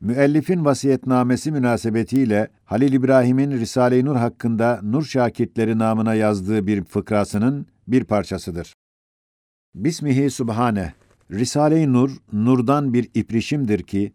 Müellifin vasiyetnamesi münasebetiyle Halil İbrahim'in Risale-i Nur hakkında Nur Şakirtleri namına yazdığı bir fıkrasının bir parçasıdır. Bismihi Subhane Risale-i Nur, nurdan bir iprişimdir ki,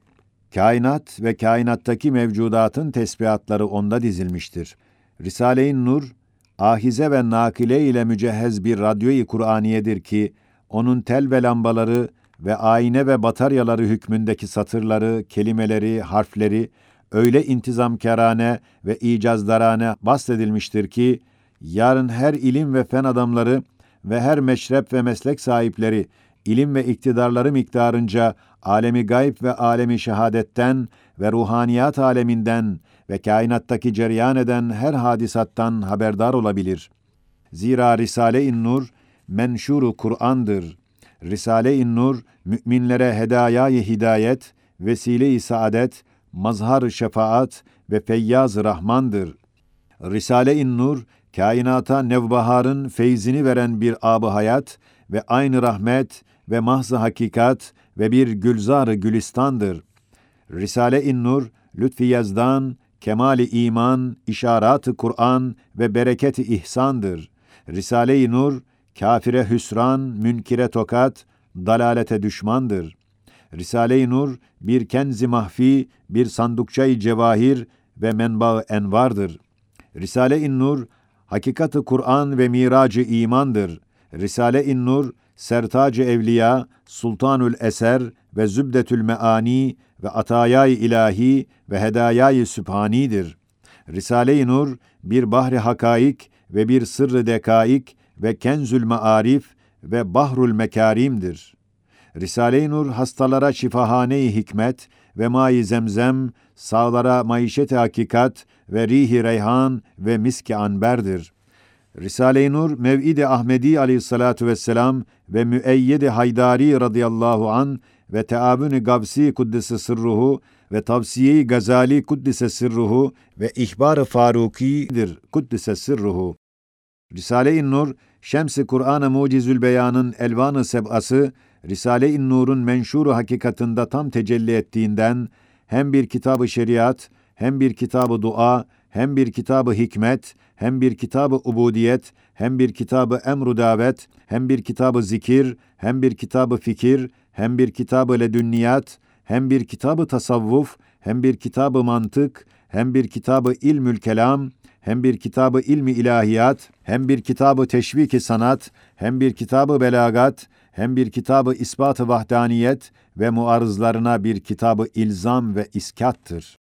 kainat ve kainattaki mevcudatın tesbihatları onda dizilmiştir. Risale-i Nur, ahize ve nakile ile mücehhez bir radyo-i Kur'aniyedir ki, onun tel ve lambaları ve ayna ve bataryaları hükmündeki satırları, kelimeleri, harfleri öyle intizamkarane ve icazdarane bahsedilmiştir ki, yarın her ilim ve fen adamları ve her meşrep ve meslek sahipleri ilim ve iktidarları miktarınca alemi gayb ve alemi şehadetten ve ruhaniyat aleminden ve kainattaki cereyan eden her hadisattan haberdar olabilir. Zira Risale-i Nur menşuru Kur'an'dır. Risale-i Nur müminlere hedayayı hidayet, vesile-i saadet, mazhar şefaat ve feyyaz rahmandır. Risale-i Nur kainata nevbaharın feyzini veren bir ab hayat ve aynı rahmet ve mahz hakikat ve bir gülzar gülistandır. Risale-i Nur lütfi yazdan, kemali iman, işarat-ı Kur'an ve bereketi ihsandır. Risale-i Nur kafire hüsran, münkire tokat, dalalete düşmandır. Risale-i Nur bir kenzi mahfi, bir sandukçayı cevahir ve menba envardır. Risale-i Nur hakikatı Kur'an ve miracı imandır. Risale-i Nur sertacı evliya, sultanül eser ve zübdetül meani ve atayay ilahi ve hedayay sübhanidir. Risale-i Nur bir bahri hakaik ve bir sırrı dekaik ve kenzül maarif ve bahrul mekarimdir. Risale-i Nur hastalara şifahane-i hikmet ve mai zemzem, sağlara maişet-i hakikat ve rihi reyhan ve miski anberdir. Risale-i Nur Mev'id-i Ahmedi aleyhissalatu vesselam ve Müeyyed-i Haydari radıyallahu an ve Teabün-i Gavsi kuddise sırruhu ve Tavsiye-i Gazali kuddise sırruhu ve İhbar-ı Faruki'dir kuddise sırruhu. Risale-i Nur Şems-i Kur'an-ı Mucizül Beyan'ın elvan-ı seb'ası Risale-i Nur'un menşuru hakikatında tam tecelli ettiğinden hem bir kitabı şeriat, hem bir kitabı dua, hem bir kitabı hikmet, hem bir kitabı ubudiyet, hem bir kitabı emru davet, hem bir kitabı zikir, hem bir kitabı fikir, hem bir kitabı ledünniyat, hem bir kitabı tasavvuf, hem bir kitabı mantık, hem bir kitabı ilmül kelam, hem bir kitabı ilmi ilahiyat, hem bir kitabı teşviki sanat, hem bir kitabı belagat, hem bir kitabı ispat-ı vahdaniyet ve muarızlarına bir kitabı ilzam ve iskattır.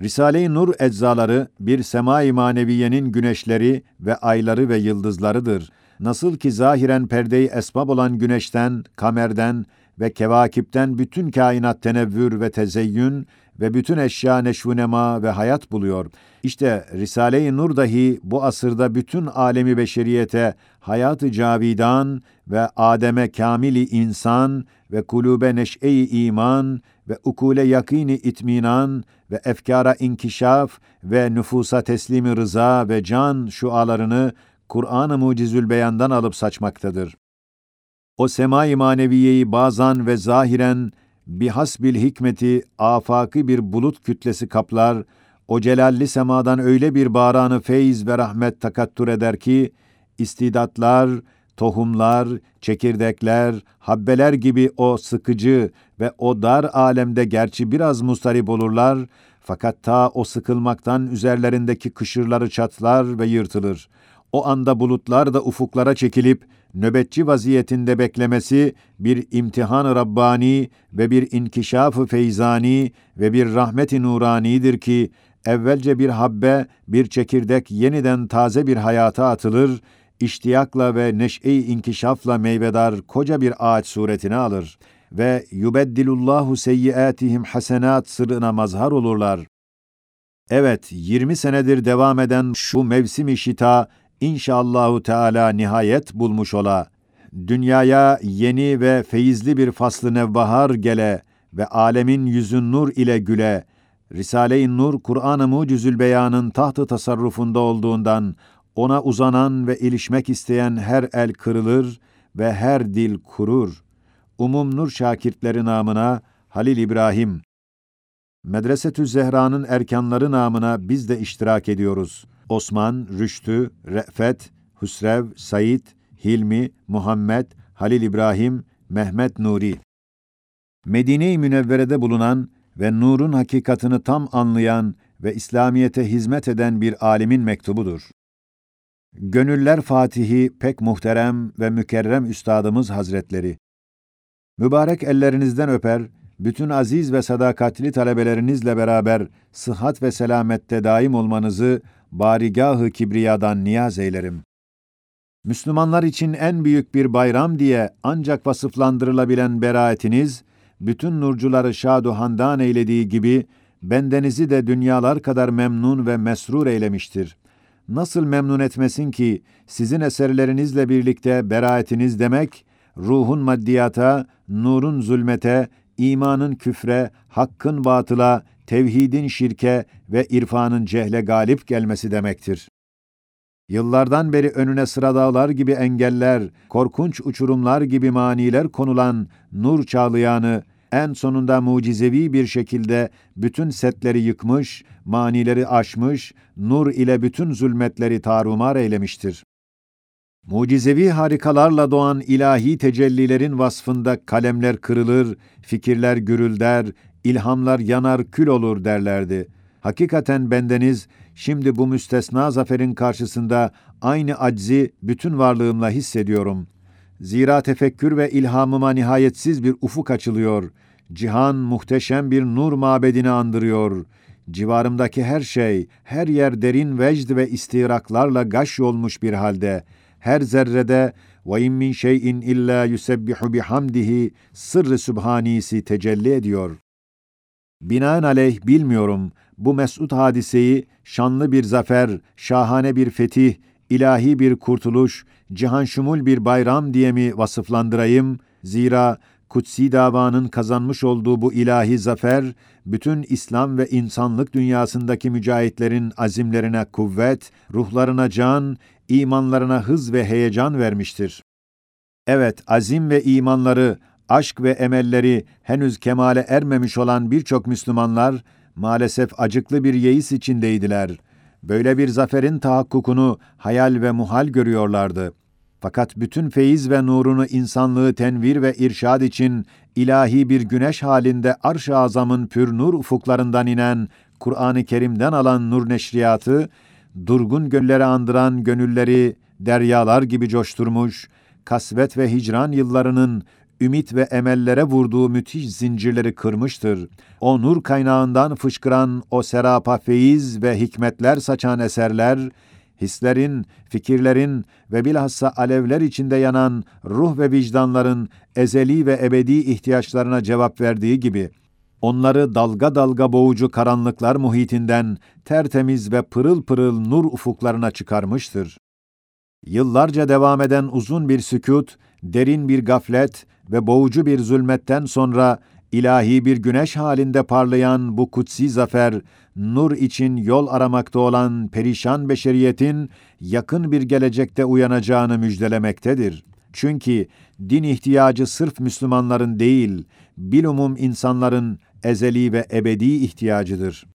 Risale-i Nur eczaları bir sema-i maneviyenin güneşleri ve ayları ve yıldızlarıdır. Nasıl ki zahiren perdeyi esbab olan güneşten, kamerden ve kevakipten bütün kainat tenevvür ve tezeyyün ve bütün eşya neşvunema ve hayat buluyor. İşte Risale-i Nur dahi bu asırda bütün alemi beşeriyete hayat-ı cavidan ve Adem'e kamili insan ve kulube neş'e-i iman ve ukule yakini itminan ve efkara inkişaf ve nüfusa teslimi rıza ve can şualarını Kur'an-ı Mucizül Beyan'dan alıp saçmaktadır. O sema-i maneviyeyi bazan ve zahiren bihasbil hikmeti afaki bir bulut kütlesi kaplar, o celalli semadan öyle bir baranı feyz ve rahmet takattur eder ki, istidatlar, tohumlar, çekirdekler, habbeler gibi o sıkıcı ve o dar alemde gerçi biraz mustarip olurlar, fakat ta o sıkılmaktan üzerlerindeki kışırları çatlar ve yırtılır. O anda bulutlar da ufuklara çekilip, nöbetçi vaziyetinde beklemesi bir imtihan-ı Rabbani ve bir inkişaf-ı feyzani ve bir rahmet-i nuranidir ki, evvelce bir habbe, bir çekirdek yeniden taze bir hayata atılır, iştiyakla ve neş'e-i inkişafla meyvedar koca bir ağaç suretini alır ve yubeddilullahu seyyiatihim hasenat sırrına mazhar olurlar. Evet, 20 senedir devam eden şu mevsim-i şita inşallahü teala nihayet bulmuş ola. Dünyaya yeni ve feyizli bir faslı nevbahar gele ve alemin yüzün nur ile güle. Risale-i Nur Kur'an-ı Mucizül Beyan'ın tahtı tasarrufunda olduğundan ona uzanan ve ilişmek isteyen her el kırılır ve her dil kurur. Umum Nur şakirtleri namına Halil İbrahim Medresetü Zehra'nın erkanları namına biz de iştirak ediyoruz. Osman, Rüştü, Re'fet, Hüsrev, Said, Hilmi, Muhammed, Halil İbrahim, Mehmet Nuri. Medine-i Münevvere'de bulunan ve nurun hakikatını tam anlayan ve İslamiyete hizmet eden bir alimin mektubudur. Gönüller Fatihi pek muhterem ve mükerrem üstadımız Hazretleri. Mübarek ellerinizden öper, bütün aziz ve sadakatli talebelerinizle beraber sıhhat ve selamette daim olmanızı barigahı kibriyadan niyaz eylerim. Müslümanlar için en büyük bir bayram diye ancak vasıflandırılabilen beraatiniz, bütün nurcuları şadu handan eylediği gibi, bendenizi de dünyalar kadar memnun ve mesrur eylemiştir. Nasıl memnun etmesin ki, sizin eserlerinizle birlikte beraatiniz demek, ruhun maddiyata, nurun zulmete, imanın küfre, hakkın batıla, tevhidin şirke ve irfanın cehle galip gelmesi demektir. Yıllardan beri önüne sıra dağlar gibi engeller, korkunç uçurumlar gibi maniler konulan nur çağlayanı, en sonunda mucizevi bir şekilde bütün setleri yıkmış, manileri aşmış, nur ile bütün zulmetleri tarumar eylemiştir. Mucizevi harikalarla doğan ilahi tecellilerin vasfında kalemler kırılır, fikirler gürülder, ilhamlar yanar kül olur derlerdi. Hakikaten bendeniz şimdi bu müstesna zaferin karşısında aynı aczi bütün varlığımla hissediyorum. Zira tefekkür ve ilhamıma nihayetsiz bir ufuk açılıyor. Cihan muhteşem bir nur mabedini andırıyor. Civarımdaki her şey, her yer derin vecd ve istiraklarla gaş olmuş bir halde. Her zerrede ve in min şeyin illa yusebbihu bihamdihi sırrı sübhanisi tecelli ediyor. Binaenaleyh bilmiyorum bu mesut hadiseyi şanlı bir zafer, şahane bir fetih, ilahi bir kurtuluş, cihan şumul bir bayram diye mi vasıflandırayım? Zira kutsi davanın kazanmış olduğu bu ilahi zafer, bütün İslam ve insanlık dünyasındaki mücahitlerin azimlerine kuvvet, ruhlarına can, imanlarına hız ve heyecan vermiştir. Evet, azim ve imanları, aşk ve emelleri henüz kemale ermemiş olan birçok Müslümanlar, maalesef acıklı bir yeis içindeydiler. Böyle bir zaferin tahakkukunu hayal ve muhal görüyorlardı. Fakat bütün feyiz ve nurunu insanlığı tenvir ve irşad için ilahi bir güneş halinde arş-ı azamın pür nur ufuklarından inen, Kur'an-ı Kerim'den alan nur neşriyatı, durgun gölleri andıran gönülleri deryalar gibi coşturmuş, kasvet ve hicran yıllarının ümit ve emellere vurduğu müthiş zincirleri kırmıştır. O nur kaynağından fışkıran o serapa feyiz ve hikmetler saçan eserler, hislerin, fikirlerin ve bilhassa alevler içinde yanan ruh ve vicdanların ezeli ve ebedi ihtiyaçlarına cevap verdiği gibi, onları dalga dalga boğucu karanlıklar muhitinden tertemiz ve pırıl pırıl nur ufuklarına çıkarmıştır. Yıllarca devam eden uzun bir sükut, derin bir gaflet ve boğucu bir zulmetten sonra ilahi bir güneş halinde parlayan bu kutsi zafer, nur için yol aramakta olan perişan beşeriyetin yakın bir gelecekte uyanacağını müjdelemektedir. Çünkü din ihtiyacı sırf Müslümanların değil, bilumum insanların ezeli ve ebedi ihtiyacıdır.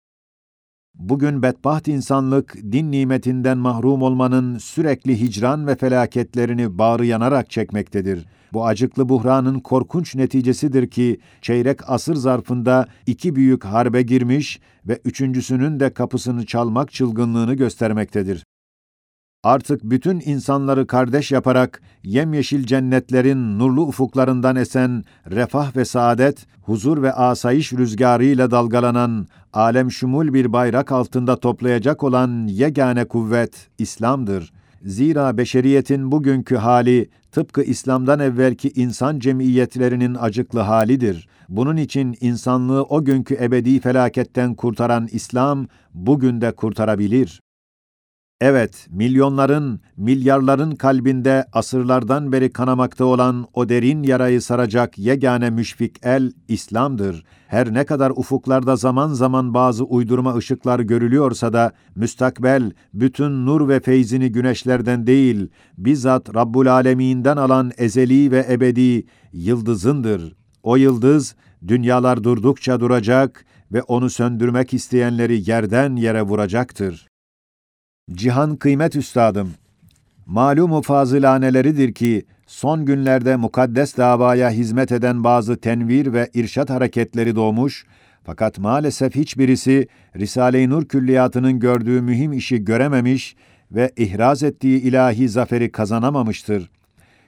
Bugün bedbaht insanlık din nimetinden mahrum olmanın sürekli hicran ve felaketlerini bağrı yanarak çekmektedir. Bu acıklı buhranın korkunç neticesidir ki çeyrek asır zarfında iki büyük harbe girmiş ve üçüncüsünün de kapısını çalmak çılgınlığını göstermektedir. Artık bütün insanları kardeş yaparak yemyeşil cennetlerin nurlu ufuklarından esen refah ve saadet, huzur ve asayiş rüzgarıyla dalgalanan alem şumul bir bayrak altında toplayacak olan yegane kuvvet İslam'dır. Zira beşeriyetin bugünkü hali tıpkı İslam'dan evvelki insan cemiyetlerinin acıklı halidir. Bunun için insanlığı o günkü ebedi felaketten kurtaran İslam bugün de kurtarabilir. Evet, milyonların, milyarların kalbinde asırlardan beri kanamakta olan o derin yarayı saracak yegane müşfik el İslam'dır. Her ne kadar ufuklarda zaman zaman bazı uydurma ışıklar görülüyorsa da müstakbel bütün nur ve feyzini güneşlerden değil, bizzat Rabbul Aleminden alan ezeli ve ebedi yıldızındır. O yıldız dünyalar durdukça duracak, ve onu söndürmek isteyenleri yerden yere vuracaktır. Cihan kıymet üstadım, malumu fazılaneleridir ki, son günlerde mukaddes davaya hizmet eden bazı tenvir ve irşat hareketleri doğmuş, fakat maalesef hiçbirisi Risale-i Nur külliyatının gördüğü mühim işi görememiş ve ihraz ettiği ilahi zaferi kazanamamıştır.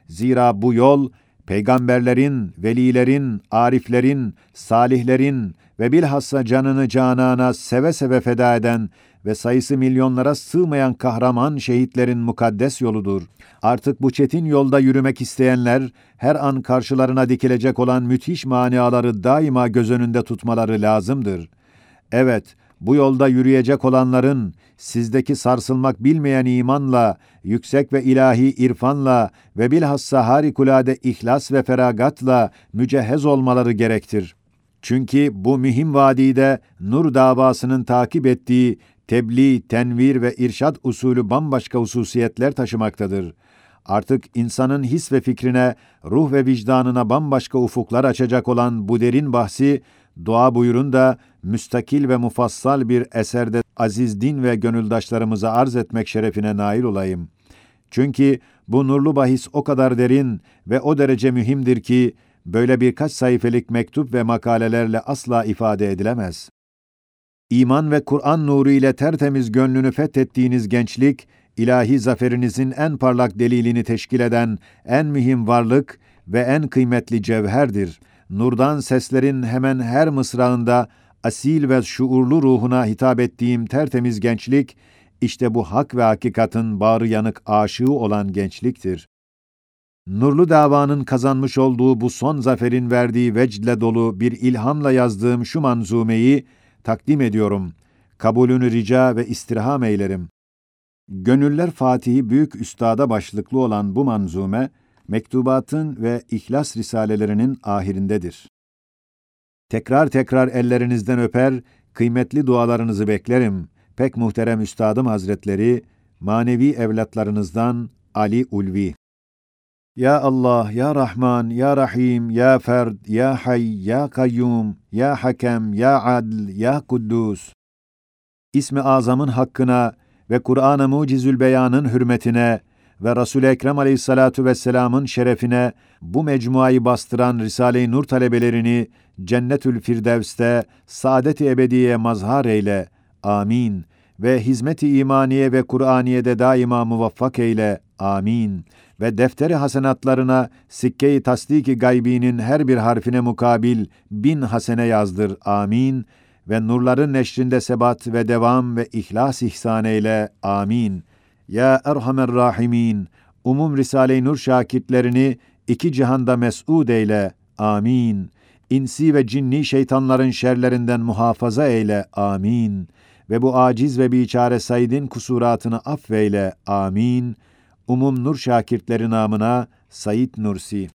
Zira bu yol, peygamberlerin, velilerin, ariflerin, salihlerin ve bilhassa canını canana seve seve feda eden ve sayısı milyonlara sığmayan kahraman şehitlerin mukaddes yoludur. Artık bu çetin yolda yürümek isteyenler, her an karşılarına dikilecek olan müthiş maniaları daima göz önünde tutmaları lazımdır. Evet, bu yolda yürüyecek olanların, sizdeki sarsılmak bilmeyen imanla, yüksek ve ilahi irfanla ve bilhassa harikulade ihlas ve feragatla mücehhez olmaları gerektir. Çünkü bu mühim vadide nur davasının takip ettiği tebliğ, tenvir ve irşad usulü bambaşka hususiyetler taşımaktadır. Artık insanın his ve fikrine, ruh ve vicdanına bambaşka ufuklar açacak olan bu derin bahsi, dua buyurun da müstakil ve mufassal bir eserde aziz din ve gönüldaşlarımıza arz etmek şerefine nail olayım. Çünkü bu nurlu bahis o kadar derin ve o derece mühimdir ki, böyle birkaç sayfelik mektup ve makalelerle asla ifade edilemez. İman ve Kur'an nuru ile tertemiz gönlünü fethettiğiniz gençlik, ilahi zaferinizin en parlak delilini teşkil eden en mühim varlık ve en kıymetli cevherdir. Nurdan seslerin hemen her mısrağında asil ve şuurlu ruhuna hitap ettiğim tertemiz gençlik, işte bu hak ve hakikatin bağrı yanık aşığı olan gençliktir. Nurlu davanın kazanmış olduğu bu son zaferin verdiği vecdle dolu bir ilhamla yazdığım şu manzumeyi takdim ediyorum. Kabulünü rica ve istirham eylerim. Gönüller Fatihi Büyük Üstada başlıklı olan bu manzume, mektubatın ve İhlas Risalelerinin ahirindedir. Tekrar tekrar ellerinizden öper, kıymetli dualarınızı beklerim. Pek muhterem Üstadım Hazretleri, manevi evlatlarınızdan Ali Ulvi. Ya Allah, Ya Rahman, Ya Rahim, Ya Ferd, Ya Hay, Ya Kayyum, Ya Hakem, Ya Adl, Ya Kuddus. İsmi Azam'ın hakkına ve Kur'an-ı Mucizül Beyan'ın hürmetine ve Resul-i Ekrem Aleyhissalatu vesselam'ın şerefine bu mecmuayı bastıran Risale-i Nur talebelerini Cennetül Firdevs'te saadet-i ebediye mazhar eyle. Amin. Ve hizmet-i imaniye ve Kur'aniye'de daima muvaffak eyle. Amin. Ve defteri hasenatlarına sikke-i tasdik-i gaybinin her bir harfine mukabil bin hasene yazdır. Amin. Ve nurların neşrinde sebat ve devam ve ihlas ihsan eyle. Amin. Ya Erhamer Rahimin, umum Risale-i Nur şakitlerini iki cihanda mes'ud eyle. Amin. İnsi ve cinni şeytanların şerlerinden muhafaza eyle. Amin. Ve bu aciz ve biçare Said'in kusuratını affeyle. Amin. Umum Nur şakirtleri namına Said Nursi